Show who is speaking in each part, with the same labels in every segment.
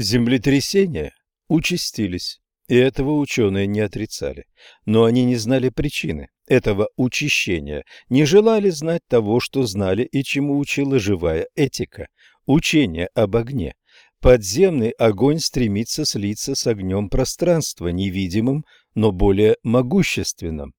Speaker 1: Землетрясения участились, и этого ученые не отрицали. Но они не знали причины этого учащения, не желали знать того, что знали и чему учила живая этика – учение об огне. Подземный огонь стремится слиться с огнем пространства, невидимым, но более могущественным.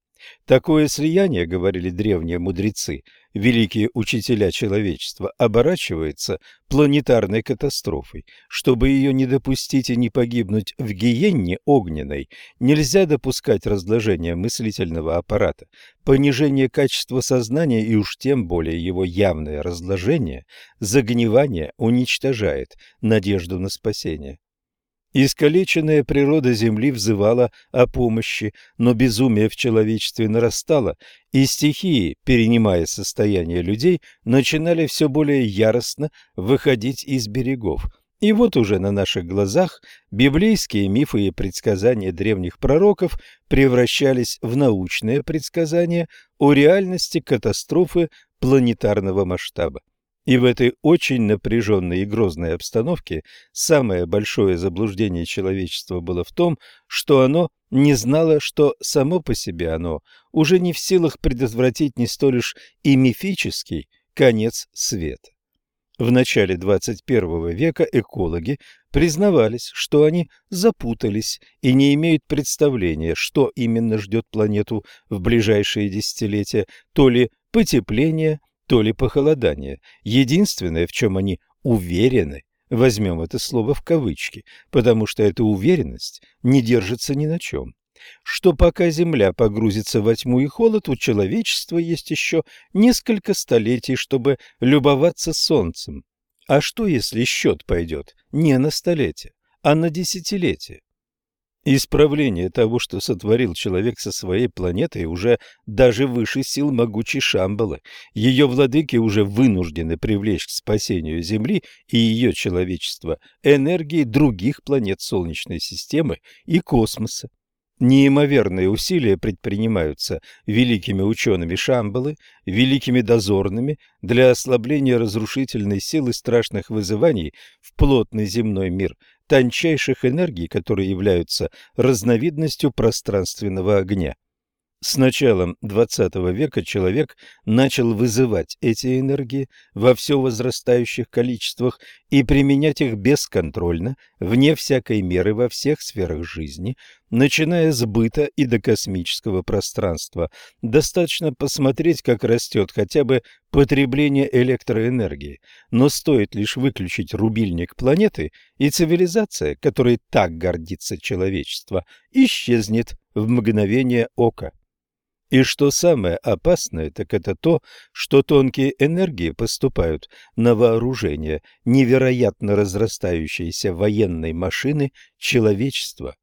Speaker 1: Такое слияние, говорили древние мудрецы, великие учителя человечества, оборачивается планетарной катастрофой. Чтобы ее не допустить и не погибнуть в гиенне огненной, нельзя допускать разложения мыслительного аппарата, понижение качества сознания и уж тем более его явное разложение, загнивание уничтожает надежду на спасение. Искалеченная природа Земли взывала о помощи, но безумие в человечестве нарастало, и стихии, перенимая состояние людей, начинали все более яростно выходить из берегов. И вот уже на наших глазах библейские мифы и предсказания древних пророков превращались в научные предсказания о реальности катастрофы планетарного масштаба. И в этой очень напряженной и грозной обстановке самое большое заблуждение человечества было в том, что оно не знало, что само по себе оно уже не в силах предотвратить не столь лишь и мифический конец света. В начале 21 века экологи признавались, что они запутались и не имеют представления, что именно ждет планету в ближайшие десятилетия, то ли потепление, то ли похолодание. Единственное, в чем они уверены, возьмем это слово в кавычки, потому что эта уверенность не держится ни на чем, что пока Земля погрузится во тьму и холод, у человечества есть еще несколько столетий, чтобы любоваться Солнцем. А что, если счет пойдет не на столетие, а на десятилетие? Исправление того, что сотворил человек со своей планетой, уже даже выше сил могучей Шамбалы. Ее владыки уже вынуждены привлечь к спасению Земли и ее человечества энергии других планет Солнечной системы и космоса. Неимоверные усилия предпринимаются великими учеными Шамбалы, великими дозорными для ослабления разрушительной силы страшных вызываний в плотный земной мир, тончайших энергий, которые являются разновидностью пространственного огня. С началом XX века человек начал вызывать эти энергии во все возрастающих количествах и применять их бесконтрольно, вне всякой меры во всех сферах жизни, начиная с быта и до космического пространства. Достаточно посмотреть, как растет хотя бы потребление электроэнергии, но стоит лишь выключить рубильник планеты, и цивилизация, которой так гордится человечество, исчезнет в мгновение ока. И что самое опасное, так это то, что тонкие энергии поступают на вооружение невероятно разрастающейся военной машины человечества.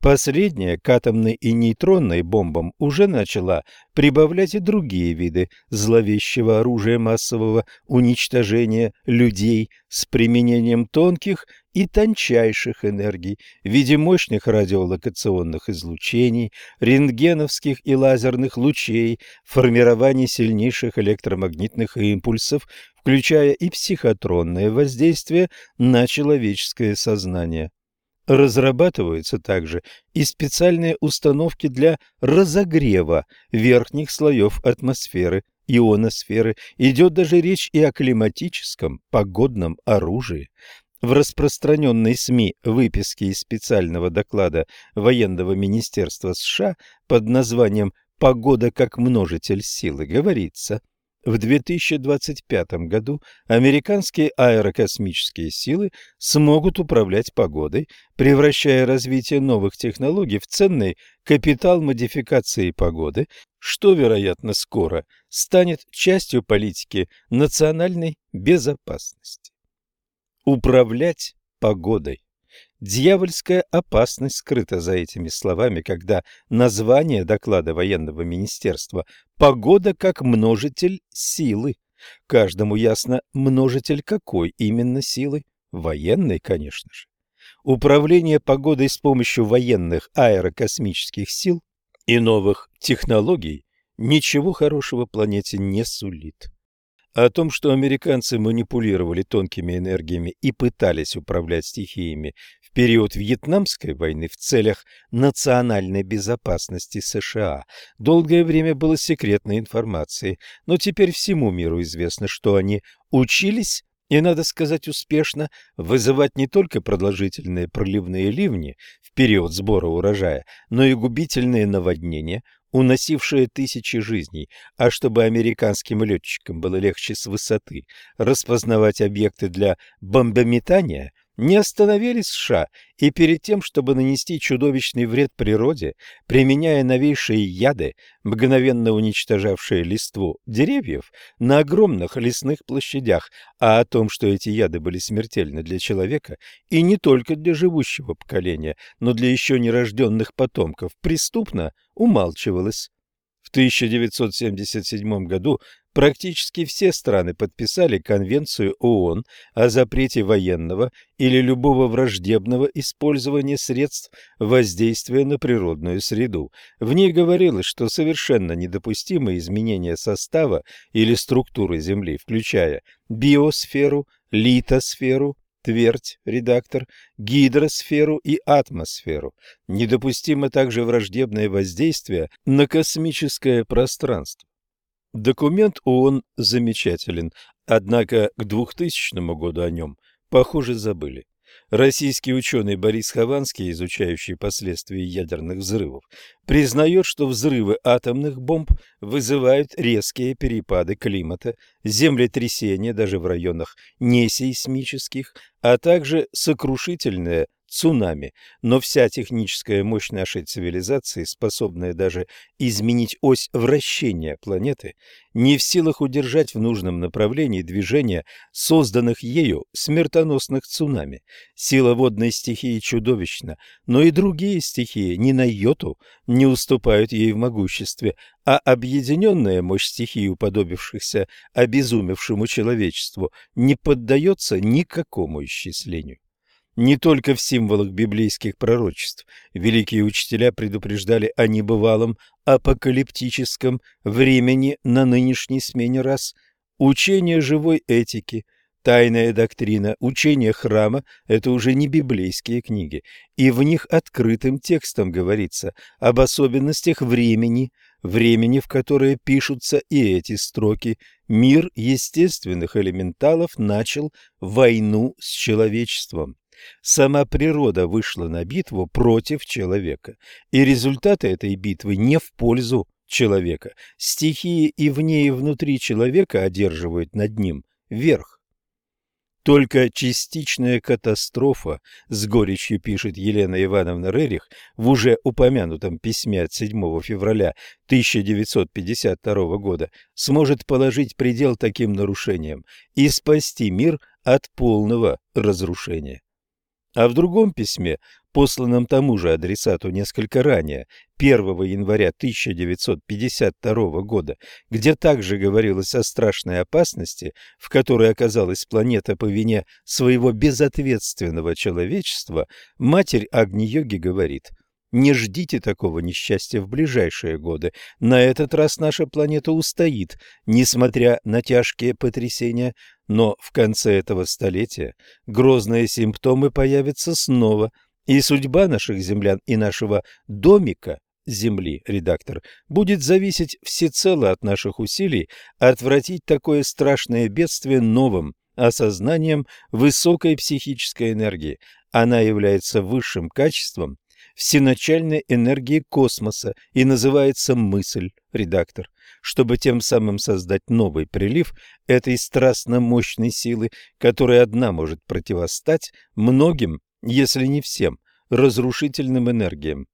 Speaker 1: Последняя к атомной и нейтронной бомбам уже начала прибавлять и другие виды зловещего оружия массового уничтожения людей с применением тонких и тончайших энергий в виде мощных радиолокационных излучений, рентгеновских и лазерных лучей, формирования сильнейших электромагнитных импульсов, включая и психотронное воздействие на человеческое сознание. Разрабатываются также и специальные установки для разогрева верхних слоев атмосферы, ионосферы. Идет даже речь и о климатическом погодном оружии. В распространенной СМИ выписке из специального доклада военного министерства США под названием «Погода как множитель силы» говорится – в 2025 году американские аэрокосмические силы смогут управлять погодой, превращая развитие новых технологий в ценный капитал модификации погоды, что, вероятно, скоро станет частью политики национальной безопасности. Управлять погодой. Дьявольская опасность скрыта за этими словами, когда название доклада военного министерства «Погода как множитель силы». Каждому ясно, множитель какой именно силы? Военной, конечно же. Управление погодой с помощью военных аэрокосмических сил и новых технологий ничего хорошего планете не сулит. О том, что американцы манипулировали тонкими энергиями и пытались управлять стихиями в период Вьетнамской войны в целях национальной безопасности США, долгое время было секретной информацией, но теперь всему миру известно, что они учились и, надо сказать, успешно вызывать не только продолжительные проливные ливни в период сбора урожая, но и губительные наводнения, уносившие тысячи жизней, а чтобы американским летчикам было легче с высоты распознавать объекты для бомбометания – не остановились США и перед тем, чтобы нанести чудовищный вред природе, применяя новейшие яды, мгновенно уничтожавшие листву деревьев на огромных лесных площадях, а о том, что эти яды были смертельны для человека и не только для живущего поколения, но для еще нерожденных потомков, преступно умалчивалось. В 1977 году Практически все страны подписали Конвенцию ООН о запрете военного или любого враждебного использования средств воздействия на природную среду. В ней говорилось, что совершенно недопустимы изменения состава или структуры Земли, включая биосферу, литосферу, твердь, редактор, гидросферу и атмосферу. Недопустимо также враждебное воздействие на космическое пространство. Документ ООН замечателен, однако к 2000 году о нем, похоже, забыли. Российский ученый Борис Хованский, изучающий последствия ядерных взрывов, признает, что взрывы атомных бомб вызывают резкие перепады климата, землетрясения даже в районах несейсмических, а также сокрушительное цунами, но вся техническая мощь нашей цивилизации, способная даже изменить ось вращения планеты, не в силах удержать в нужном направлении движения созданных ею смертоносных цунами. Сила водной стихии чудовищна, но и другие стихии ни на йоту не уступают ей в могуществе, а объединенная мощь стихий, уподобившихся обезумевшему человечеству, не поддается никакому исчислению. Не только в символах библейских пророчеств великие учителя предупреждали о небывалом апокалиптическом времени на нынешней смене рас. Учение живой этики, тайная доктрина, учение храма – это уже не библейские книги, и в них открытым текстом говорится об особенностях времени, времени, в которое пишутся и эти строки. Мир естественных элементалов начал войну с человечеством. Сама природа вышла на битву против человека, и результаты этой битвы не в пользу человека. Стихии и вне, и внутри человека одерживают над ним верх. Только частичная катастрофа, с горечью пишет Елена Ивановна Рерих в уже упомянутом письме от 7 февраля 1952 года, сможет положить предел таким нарушениям и спасти мир от полного разрушения. А в другом письме, посланном тому же адресату несколько ранее, 1 января 1952 года, где также говорилось о страшной опасности, в которой оказалась планета по вине своего безответственного человечества, матерь Агни-йоги говорит – не ждите такого несчастья в ближайшие годы. На этот раз наша планета устоит, несмотря на тяжкие потрясения, но в конце этого столетия грозные симптомы появятся снова, и судьба наших землян и нашего домика Земли, редактор, будет зависеть всецело от наших усилий отвратить такое страшное бедствие новым осознанием высокой психической энергии. Она является высшим качеством всеначальной энергии космоса и называется мысль, редактор, чтобы тем самым создать новый прилив этой страстно мощной силы, которая одна может противостать многим, если не всем, разрушительным энергиям.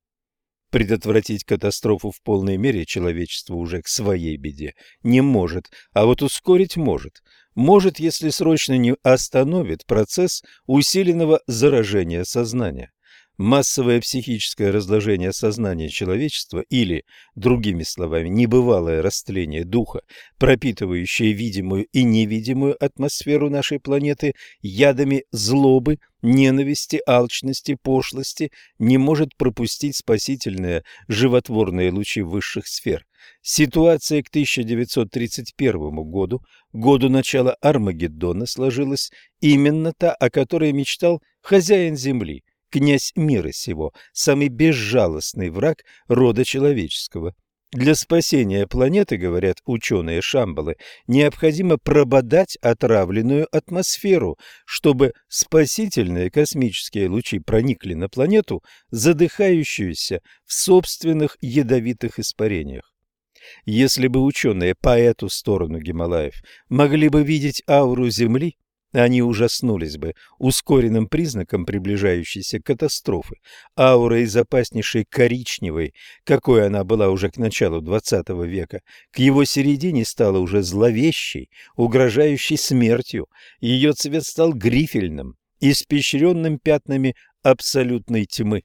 Speaker 1: Предотвратить катастрофу в полной мере человечество уже к своей беде не может, а вот ускорить может. Может, если срочно не остановит процесс усиленного заражения сознания. Массовое психическое разложение сознания человечества или, другими словами, небывалое растление духа, пропитывающее видимую и невидимую атмосферу нашей планеты ядами злобы, ненависти, алчности, пошлости, не может пропустить спасительные животворные лучи высших сфер. Ситуация к 1931 году, году начала Армагеддона, сложилась именно та, о которой мечтал хозяин Земли – князь мира сего, самый безжалостный враг рода человеческого. Для спасения планеты, говорят ученые Шамбалы, необходимо прободать отравленную атмосферу, чтобы спасительные космические лучи проникли на планету, задыхающуюся в собственных ядовитых испарениях. Если бы ученые по эту сторону Гималаев могли бы видеть ауру Земли, они ужаснулись бы ускоренным признаком приближающейся катастрофы. Аура из опаснейшей коричневой, какой она была уже к началу XX века, к его середине стала уже зловещей, угрожающей смертью. Ее цвет стал грифельным, испещренным пятнами абсолютной тьмы.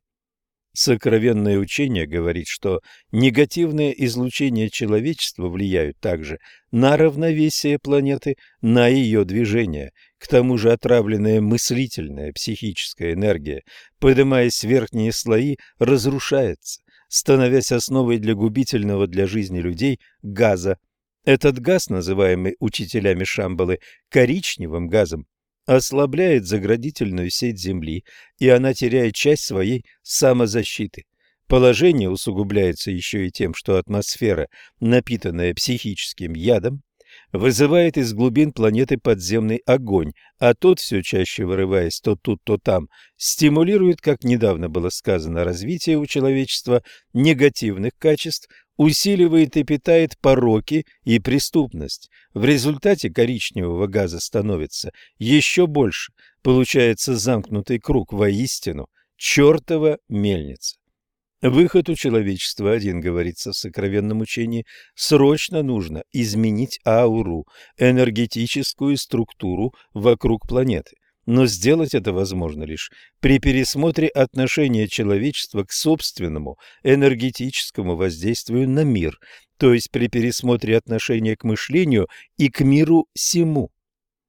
Speaker 1: Сокровенное учение говорит, что негативные излучения человечества влияют также на равновесие планеты, на ее движение. К тому же отравленная мыслительная психическая энергия, поднимаясь в верхние слои, разрушается, становясь основой для губительного для жизни людей газа. Этот газ, называемый учителями Шамбалы коричневым газом, ослабляет заградительную сеть Земли, и она теряет часть своей самозащиты. Положение усугубляется еще и тем, что атмосфера, напитанная психическим ядом, вызывает из глубин планеты подземный огонь, а тот, все чаще вырываясь то тут, то там, стимулирует, как недавно было сказано, развитие у человечества негативных качеств, усиливает и питает пороки и преступность. В результате коричневого газа становится еще больше. Получается замкнутый круг воистину, чертова мельница. Выход у человечества один, говорится в сокровенном учении, срочно нужно изменить ауру, энергетическую структуру вокруг планеты. Но сделать это возможно лишь при пересмотре отношения человечества к собственному энергетическому воздействию на мир, то есть при пересмотре отношения к мышлению и к миру сему.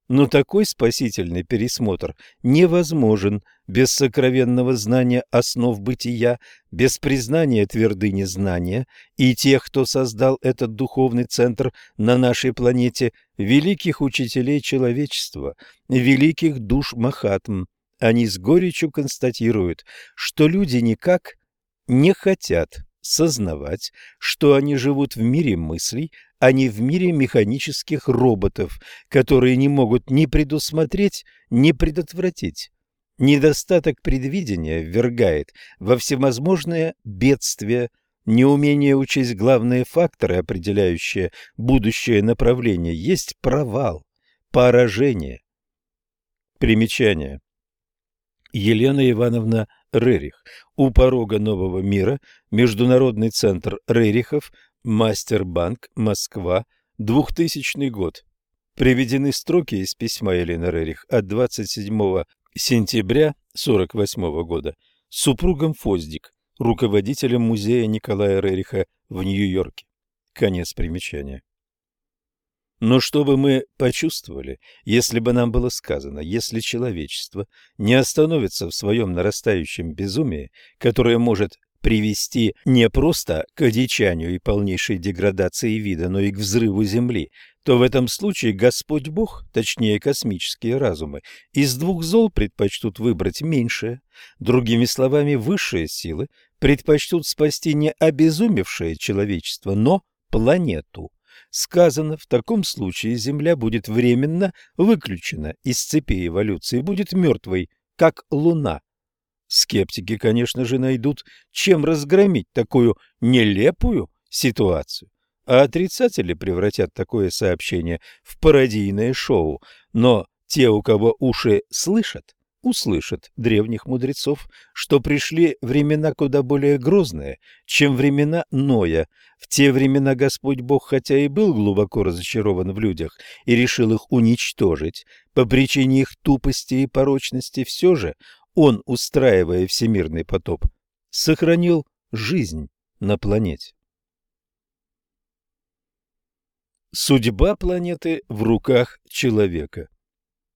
Speaker 1: Но такой спасительный пересмотр невозможен без сокровенного знания основ бытия, без признания твердыни знания и тех, кто создал этот духовный центр на нашей планете, великих учителей человечества, великих душ Махатм. Они с горечью констатируют, что люди никак не хотят сознавать, что они живут в мире мыслей, а не в мире механических роботов, которые не могут ни предусмотреть, ни предотвратить. Недостаток предвидения ввергает во всевозможные бедствия, неумение учесть главные факторы, определяющие будущее направление, есть провал, поражение. Примечание. Елена Ивановна Рерих. У порога нового мира. Международный центр Рерихов. Мастербанк. Москва. 2000 год. Приведены строки из письма Елены Рерих от 27 сентября 48 года супругом Фоздик, руководителем музея Николая Рериха в Нью-Йорке. Конец примечания. Но что бы мы почувствовали, если бы нам было сказано, если человечество не остановится в своем нарастающем безумии, которое может привести не просто к одичанию и полнейшей деградации вида, но и к взрыву Земли, то в этом случае Господь Бог, точнее космические разумы, из двух зол предпочтут выбрать меньшее. Другими словами, высшие силы предпочтут спасти не обезумевшее человечество, но планету. Сказано, в таком случае Земля будет временно выключена из цепи эволюции, будет мертвой, как Луна. Скептики, конечно же, найдут, чем разгромить такую нелепую ситуацию, а отрицатели превратят такое сообщение в пародийное шоу. Но те, у кого уши слышат, услышат древних мудрецов, что пришли времена куда более грозные, чем времена Ноя. В те времена Господь Бог, хотя и был глубоко разочарован в людях и решил их уничтожить по причине их тупости и порочности, все же он, устраивая всемирный потоп, сохранил жизнь на планете. Судьба планеты в руках человека.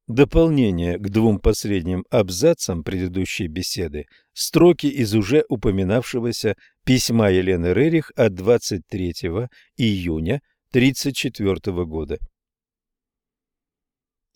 Speaker 1: Дополнение к двум последним абзацам предыдущей беседы строки из уже упоминавшегося письма Елены Рерих от 23 июня 1934 года.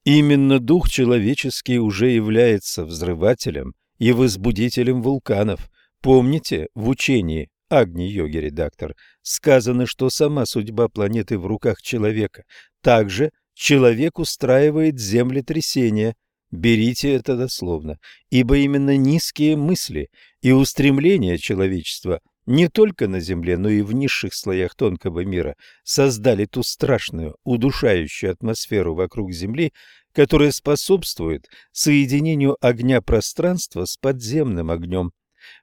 Speaker 1: Именно дух человеческий уже является взрывателем и возбудителем вулканов. Помните, в учении Агни-йоги редактор сказано, что сама судьба планеты в руках человека. Также человек устраивает землетрясения. Берите это дословно, ибо именно низкие мысли и устремления человечества не только на Земле, но и в низших слоях тонкого мира создали ту страшную, удушающую атмосферу вокруг Земли, которая способствует соединению огня пространства с подземным огнем.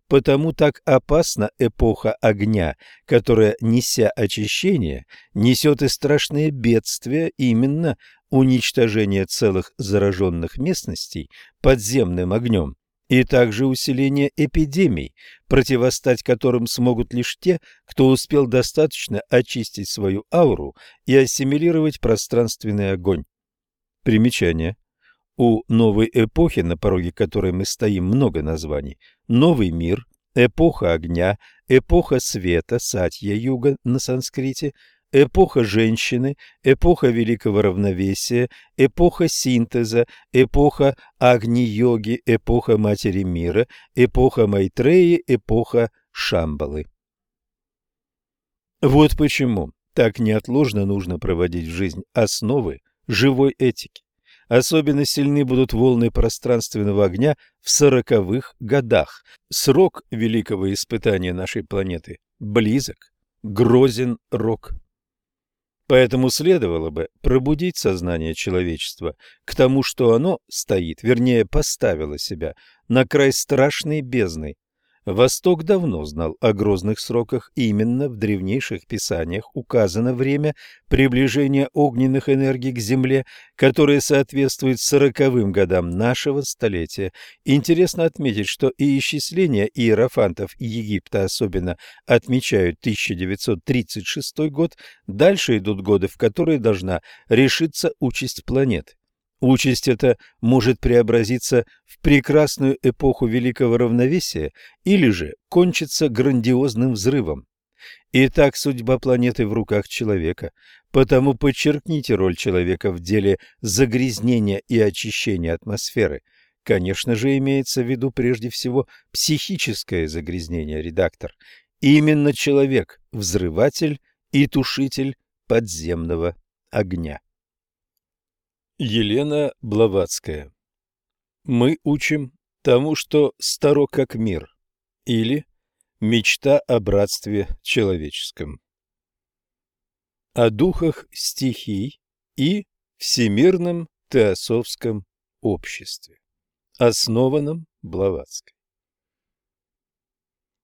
Speaker 1: Потому так опасна эпоха огня, которая, неся очищение, несет и страшные бедствия, именно уничтожение целых зараженных местностей подземным огнем, и также усиление эпидемий, противостать которым смогут лишь те, кто успел достаточно очистить свою ауру и ассимилировать пространственный огонь. Примечание. У новой эпохи, на пороге которой мы стоим, много названий. Новый мир, эпоха огня, эпоха света, сатья-юга на санскрите, эпоха женщины, эпоха великого равновесия, эпоха синтеза, эпоха Агни-йоги, эпоха матери мира, эпоха Майтреи, эпоха Шамбалы. Вот почему так неотложно нужно проводить в жизнь основы живой этики. Особенно сильны будут волны пространственного огня в сороковых годах. Срок великого испытания нашей планеты близок, грозен рок. Поэтому следовало бы пробудить сознание человечества к тому, что оно стоит, вернее, поставило себя на край страшной бездны, Восток давно знал о грозных сроках, именно в древнейших писаниях указано время приближения огненных энергий к Земле, которое соответствует сороковым годам нашего столетия. Интересно отметить, что и исчисления иерофантов Египта особенно отмечают 1936 год, дальше идут годы, в которые должна решиться участь планеты. Участь эта может преобразиться в прекрасную эпоху великого равновесия или же кончиться грандиозным взрывом. И так судьба планеты в руках человека, потому подчеркните роль человека в деле загрязнения и очищения атмосферы. Конечно же, имеется в виду прежде всего психическое загрязнение, редактор. Именно человек – взрыватель и тушитель подземного огня. Елена Блаватская. Мы учим тому, что старо как мир, или мечта о братстве человеческом. О духах стихий и всемирном теософском обществе, основанном Блаватской.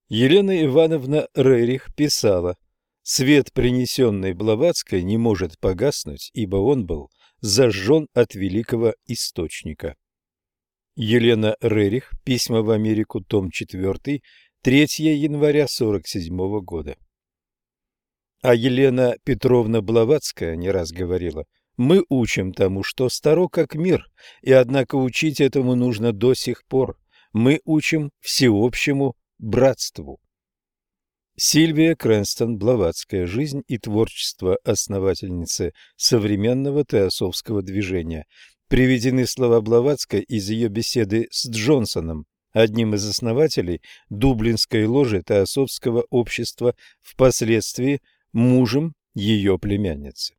Speaker 1: Елена Ивановна Рерих писала, «Свет, принесенный Блаватской, не может погаснуть, ибо он был зажжен от великого источника. Елена Рерих. Письма в Америку. Том 4. 3 января 47 года. А Елена Петровна Блаватская не раз говорила, «Мы учим тому, что старо как мир, и однако учить этому нужно до сих пор. Мы учим всеобщему братству». Сильвия Крэнстон, Блаватская. Жизнь и творчество основательницы современного теософского движения. Приведены слова Блаватской из ее беседы с Джонсоном, одним из основателей Дублинской ложи теософского общества, впоследствии мужем ее племянницы.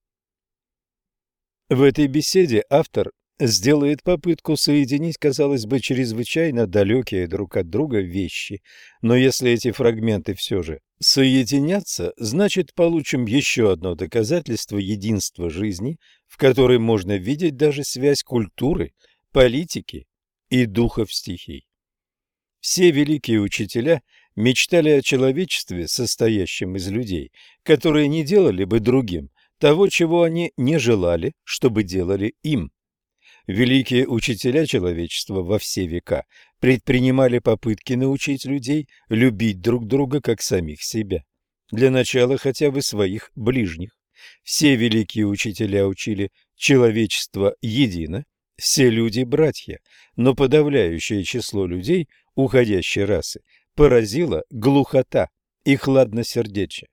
Speaker 1: В этой беседе автор сделает попытку соединить, казалось бы, чрезвычайно далекие друг от друга вещи, но если эти фрагменты все же соединятся, значит получим еще одно доказательство единства жизни, в которой можно видеть даже связь культуры, политики и духов стихий. Все великие учителя мечтали о человечестве, состоящем из людей, которые не делали бы другим того, чего они не желали, чтобы делали им. Великие учителя человечества во все века предпринимали попытки научить людей любить друг друга как самих себя. Для начала хотя бы своих ближних. Все великие учителя учили человечество едино, все люди – братья, но подавляющее число людей уходящей расы поразила глухота и хладносердечие.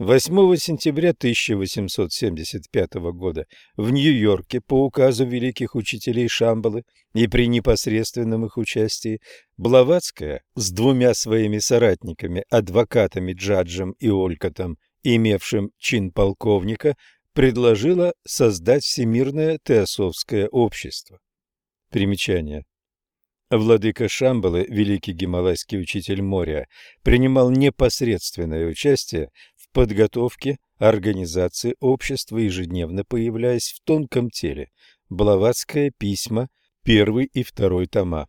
Speaker 1: 8 сентября 1875 года в Нью-Йорке по указу великих учителей Шамбалы и при непосредственном их участии Блаватская с двумя своими соратниками, адвокатами Джаджем и Олькотом, имевшим чин полковника, предложила создать Всемирное теософское общество. Примечание. Владыка Шамбалы, великий гималайский учитель моря, принимал непосредственное участие в подготовке организации общества, ежедневно появляясь в тонком теле. Блаватское письма, первый и второй тома.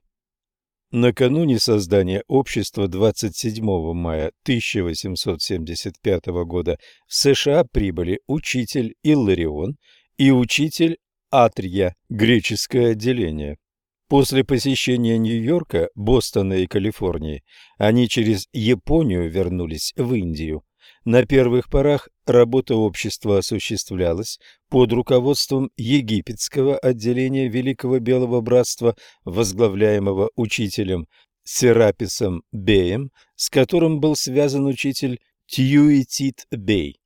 Speaker 1: Накануне создания общества 27 мая 1875 года в США прибыли учитель Илларион и учитель Атрия, греческое отделение. После посещения Нью-Йорка, Бостона и Калифорнии они через Японию вернулись в Индию. На первых порах работа общества осуществлялась под руководством египетского отделения Великого Белого Братства, возглавляемого учителем Сераписом Беем, с которым был связан учитель Тьюитит Бей.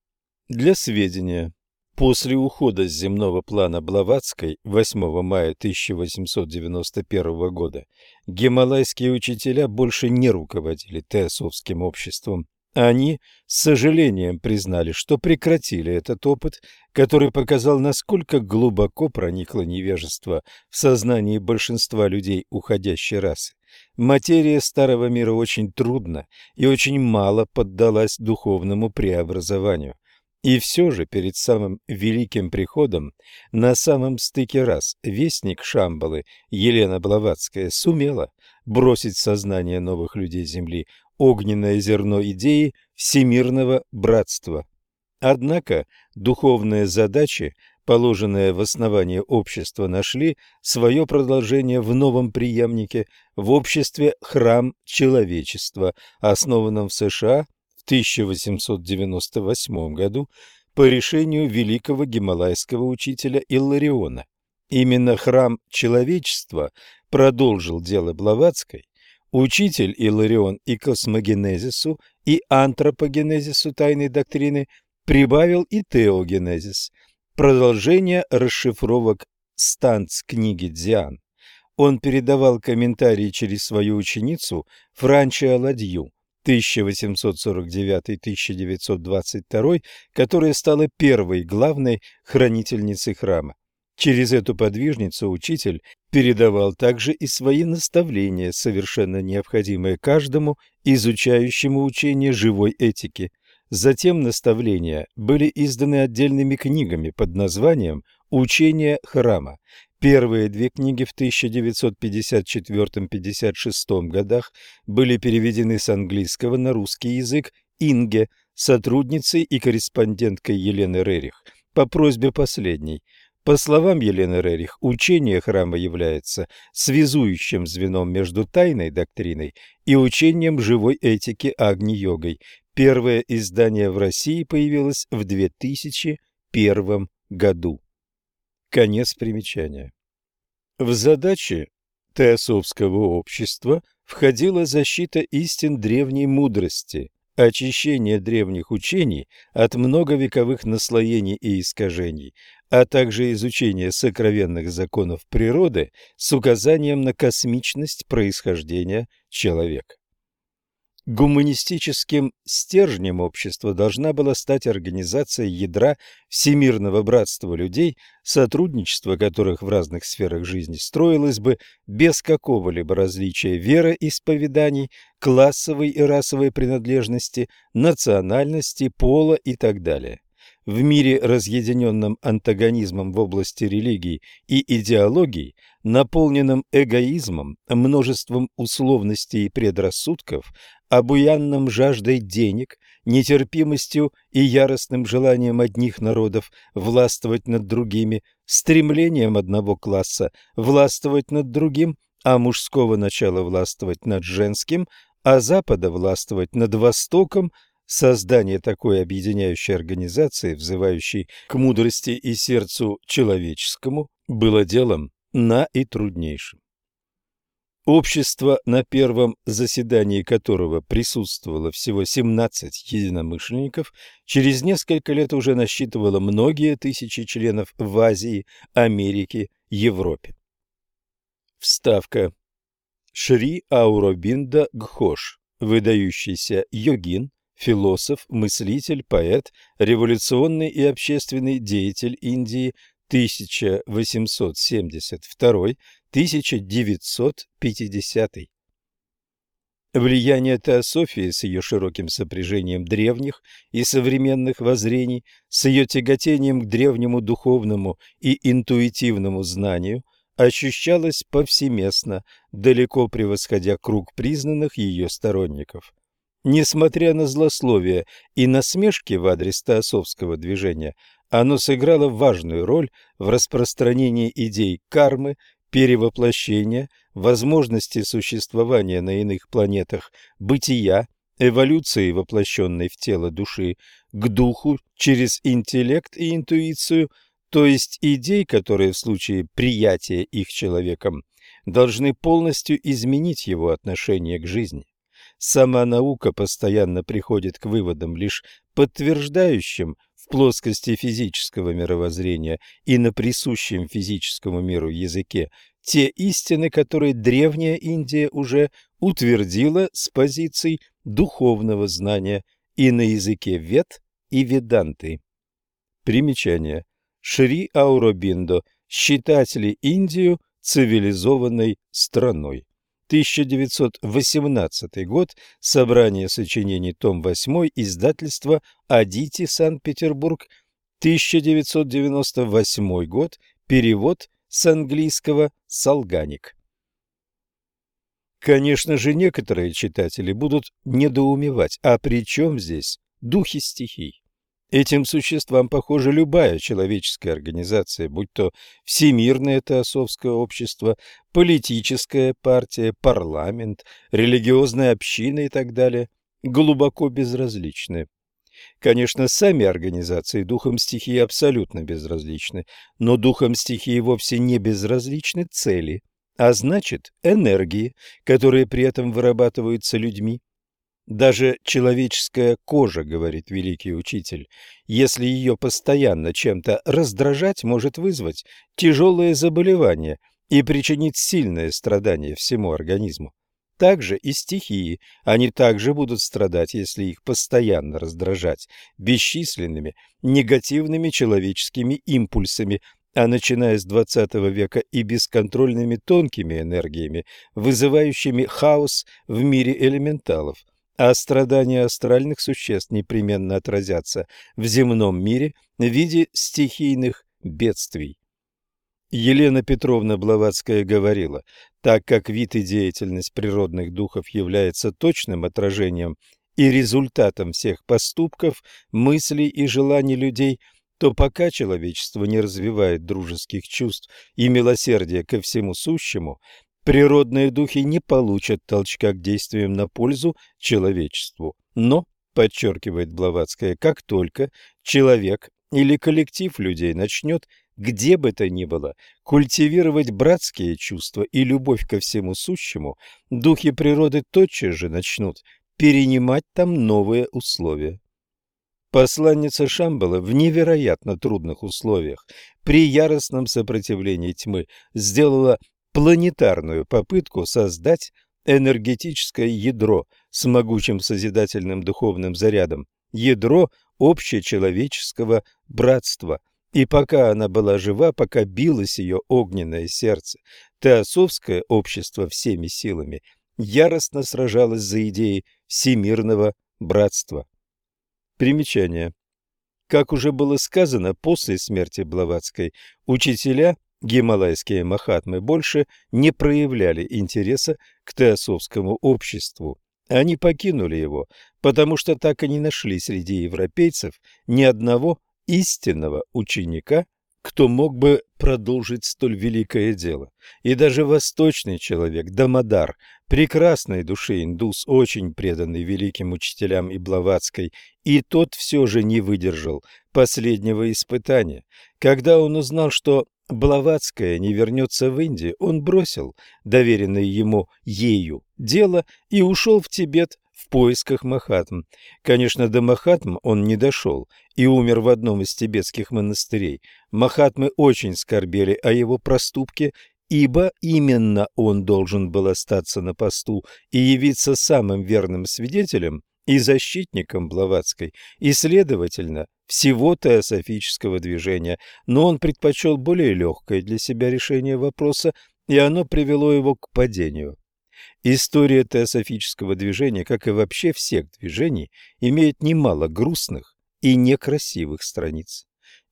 Speaker 1: Для сведения, после ухода с земного плана Блаватской 8 мая 1891 года гималайские учителя больше не руководили теософским обществом они с сожалением признали, что прекратили этот опыт, который показал, насколько глубоко проникло невежество в сознании большинства людей уходящей расы. Материя старого мира очень трудно и очень мало поддалась духовному преобразованию. И все же перед самым великим приходом, на самом стыке раз, вестник Шамбалы Елена Блаватская сумела бросить сознание новых людей Земли огненное зерно идеи всемирного братства. Однако духовные задачи, положенные в основание общества, нашли свое продолжение в новом преемнике в обществе «Храм человечества», основанном в США в 1898 году по решению великого гималайского учителя Иллариона. Именно храм человечества продолжил дело Блаватской, Учитель Иларион и космогенезису, и антропогенезису тайной доктрины прибавил и теогенезис, продолжение расшифровок станц книги Дзян. Он передавал комментарии через свою ученицу Франчи Аладью 1849-1922, которая стала первой главной хранительницей храма. Через эту подвижницу учитель передавал также и свои наставления, совершенно необходимые каждому изучающему учение живой этики. Затем наставления были изданы отдельными книгами под названием «Учение храма». Первые две книги в 1954-56 годах были переведены с английского на русский язык Инге, сотрудницей и корреспонденткой Елены Рерих, по просьбе последней – по словам Елены Рерих, учение храма является связующим звеном между тайной доктриной и учением живой этики Агни-йогой. Первое издание в России появилось в 2001 году. Конец примечания. В задачи теософского общества входила защита истин древней мудрости, очищение древних учений от многовековых наслоений и искажений, а также изучение сокровенных законов природы с указанием на космичность происхождения человека. Гуманистическим стержнем общества должна была стать организация ядра всемирного братства людей, сотрудничество которых в разных сферах жизни строилось бы без какого-либо различия вероисповеданий, классовой и расовой принадлежности, национальности, пола и так далее. В мире, разъединенном антагонизмом в области религии и идеологии, наполненном эгоизмом, множеством условностей и предрассудков, обуянным жаждой денег, нетерпимостью и яростным желанием одних народов властвовать над другими, стремлением одного класса властвовать над другим, а мужского начала властвовать над женским, а Запада властвовать над Востоком, создание такой объединяющей организации, взывающей к мудрости и сердцу человеческому, было делом на и труднейшим. Общество, на первом заседании которого присутствовало всего 17 единомышленников, через несколько лет уже насчитывало многие тысячи членов в Азии, Америке, Европе. Вставка. Шри Ауробинда Гхош, выдающийся йогин, философ, мыслитель, поэт, революционный и общественный деятель Индии 1872 1950. Влияние теософии с ее широким сопряжением древних и современных воззрений, с ее тяготением к древнему духовному и интуитивному знанию ощущалось повсеместно, далеко превосходя круг признанных ее сторонников. Несмотря на злословие и насмешки в адрес теософского движения, оно сыграло важную роль в распространении идей кармы перевоплощения, возможности существования на иных планетах, бытия, эволюции, воплощенной в тело души, к духу через интеллект и интуицию, то есть идей, которые в случае приятия их человеком должны полностью изменить его отношение к жизни. Сама наука постоянно приходит к выводам, лишь подтверждающим в плоскости физического мировоззрения и на присущем физическому миру языке те истины, которые древняя Индия уже утвердила с позиций духовного знания и на языке вед и веданты. Примечание. Шри Ауробиндо считать ли Индию цивилизованной страной. 1918 год. Собрание сочинений, том 8, издательство Адити, Санкт-Петербург. 1998 год. Перевод с английского «Солганик». Конечно же, некоторые читатели будут недоумевать, а при чем здесь духи стихий? Этим существам, похоже, любая человеческая организация, будь то Всемирное теософское общество, политическая партия, парламент, религиозная община и так далее, глубоко безразличны. Конечно, сами организации духом стихии абсолютно безразличны, но духом стихии вовсе не безразличны цели, а значит энергии, которые при этом вырабатываются людьми. Даже человеческая кожа, говорит великий учитель, если ее постоянно чем-то раздражать, может вызвать тяжелые заболевания и причинить сильное страдание всему организму. Также и стихии, они также будут страдать, если их постоянно раздражать бесчисленными негативными человеческими импульсами, а начиная с XX века и бесконтрольными тонкими энергиями, вызывающими хаос в мире элементалов – а страдания астральных существ непременно отразятся в земном мире в виде стихийных бедствий. Елена Петровна Блаватская говорила, так как вид и деятельность природных духов является точным отражением и результатом всех поступков, мыслей и желаний людей, то пока человечество не развивает дружеских чувств и милосердия ко всему сущему, Природные духи не получат толчка к действиям на пользу человечеству. Но, подчеркивает Блаватская, как только человек или коллектив людей начнет где бы то ни было, культивировать братские чувства и любовь ко всему сущему, духи природы тотчас же начнут перенимать там новые условия. Посланница Шамбала в невероятно трудных условиях, при яростном сопротивлении тьмы, сделала планетарную попытку создать энергетическое ядро с могучим созидательным духовным зарядом, ядро общечеловеческого братства. И пока она была жива, пока билось ее огненное сердце, теософское общество всеми силами яростно сражалось за идеи всемирного братства. Примечание. Как уже было сказано, после смерти Блаватской учителя Гималайские махатмы больше не проявляли интереса к теософскому обществу. Они покинули его, потому что так и не нашли среди европейцев ни одного истинного ученика кто мог бы продолжить столь великое дело. И даже восточный человек, Дамодар, прекрасной души индус, очень преданный великим учителям и Блаватской, и тот все же не выдержал последнего испытания. Когда он узнал, что Блаватская не вернется в Индию, он бросил доверенное ему ею дело и ушел в Тибет в поисках Махатм. Конечно, до Махатм он не дошел и умер в одном из тибетских монастырей. Махатмы очень скорбели о его проступке, ибо именно он должен был остаться на посту и явиться самым верным свидетелем и защитником Блаватской, и, следовательно, всего теософического движения, но он предпочел более легкое для себя решение вопроса, и оно привело его к падению. История теософического движения, как и вообще всех движений, имеет немало грустных и некрасивых страниц.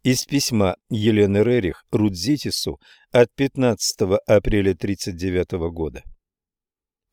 Speaker 1: Из письма Елены Рерих Рудзитису от 15 апреля 1939 года.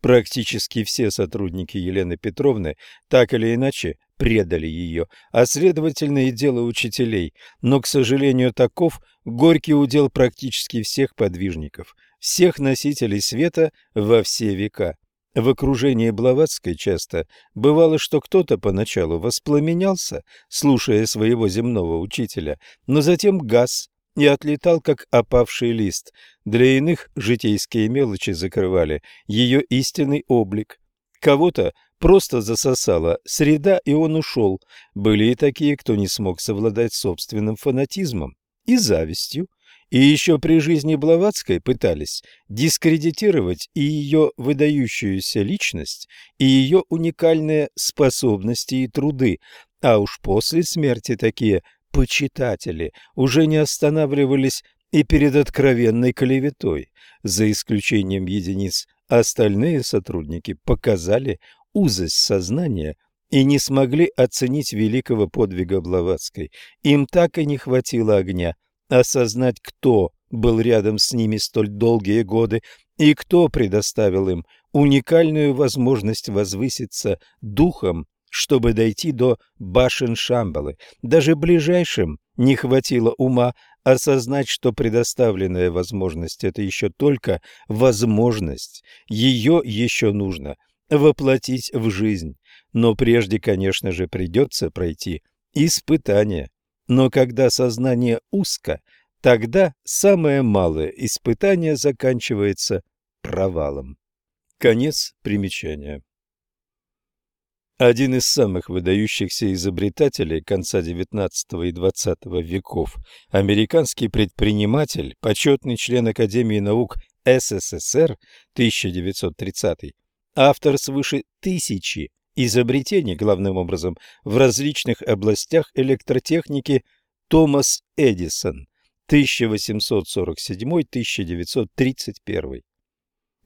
Speaker 1: Практически все сотрудники Елены Петровны так или иначе предали ее, а следовательно и дело учителей, но, к сожалению, таков горький удел практически всех подвижников, всех носителей света во все века. В окружении Блаватской часто бывало, что кто-то поначалу воспламенялся, слушая своего земного учителя, но затем гас и отлетал, как опавший лист. Для иных житейские мелочи закрывали ее истинный облик. Кого-то просто засосала среда, и он ушел. Были и такие, кто не смог совладать собственным фанатизмом и завистью, и еще при жизни Блаватской пытались дискредитировать и ее выдающуюся личность, и ее уникальные способности и труды, а уж после смерти такие почитатели уже не останавливались и перед откровенной клеветой, за исключением единиц остальные сотрудники показали узость сознания и не смогли оценить великого подвига Блаватской. Им так и не хватило огня осознать, кто был рядом с ними столь долгие годы и кто предоставил им уникальную возможность возвыситься духом, чтобы дойти до башен Шамбалы. Даже ближайшим не хватило ума осознать, что предоставленная возможность – это еще только возможность. Ее еще нужно воплотить в жизнь. Но прежде, конечно же, придется пройти испытание. Но когда сознание узко, тогда самое малое испытание заканчивается провалом. Конец примечания. Один из самых выдающихся изобретателей конца XIX и XX веков, американский предприниматель, почетный член Академии наук СССР 1930 автор свыше тысячи изобретений, главным образом в различных областях электротехники Томас Эдисон 1847-1931.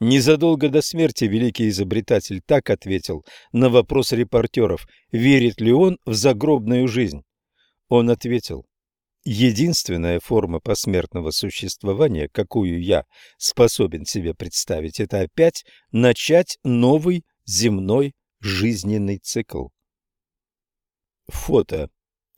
Speaker 1: Незадолго до смерти великий изобретатель так ответил на вопрос репортеров, верит ли он в загробную жизнь. Он ответил, единственная форма посмертного существования, какую я способен себе представить, это опять начать новый земной жизненный цикл. Фото.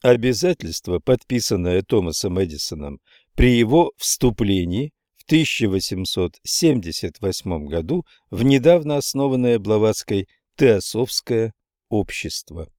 Speaker 1: Обязательство, подписанное Томасом Эдисоном при его вступлении 1878 году в недавно основанное Блаватской Теософское общество.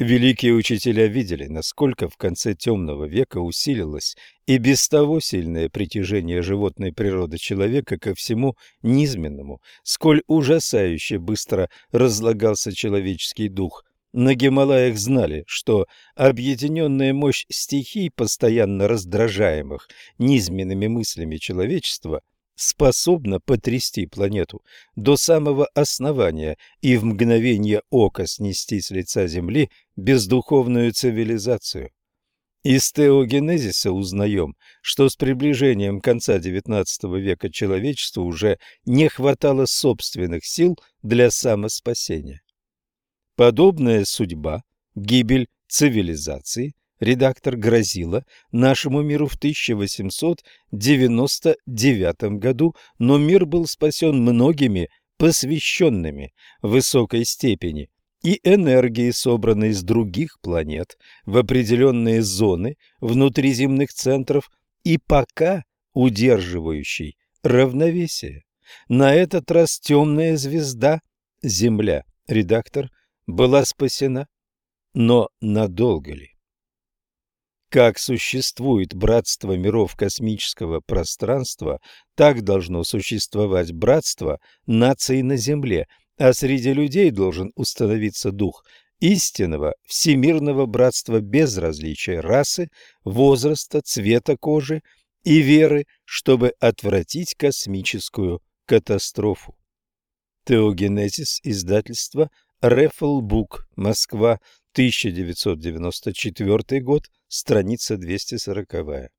Speaker 1: Великие учителя видели, насколько в конце темного века усилилось и без того сильное притяжение животной природы человека ко всему низменному, сколь ужасающе быстро разлагался человеческий дух, на Гималаях знали, что объединенная мощь стихий, постоянно раздражаемых низменными мыслями человечества, способна потрясти планету до самого основания и в мгновение ока снести с лица Земли бездуховную цивилизацию. Из теогенезиса узнаем, что с приближением конца XIX века человечеству уже не хватало собственных сил для самоспасения. Подобная судьба, гибель цивилизации, редактор грозила нашему миру в 1899 году, но мир был спасен многими посвященными высокой степени и энергии, собранной с других планет в определенные зоны внутриземных центров и пока удерживающей равновесие. На этот раз темная звезда, Земля, редактор, была спасена. Но надолго ли? Как существует братство миров космического пространства, так должно существовать братство наций на Земле, а среди людей должен установиться дух истинного всемирного братства без различия расы, возраста, цвета кожи и веры, чтобы отвратить космическую катастрофу. Теогенезис, издательство Рефлбук, Москва, 1994 год, страница 240.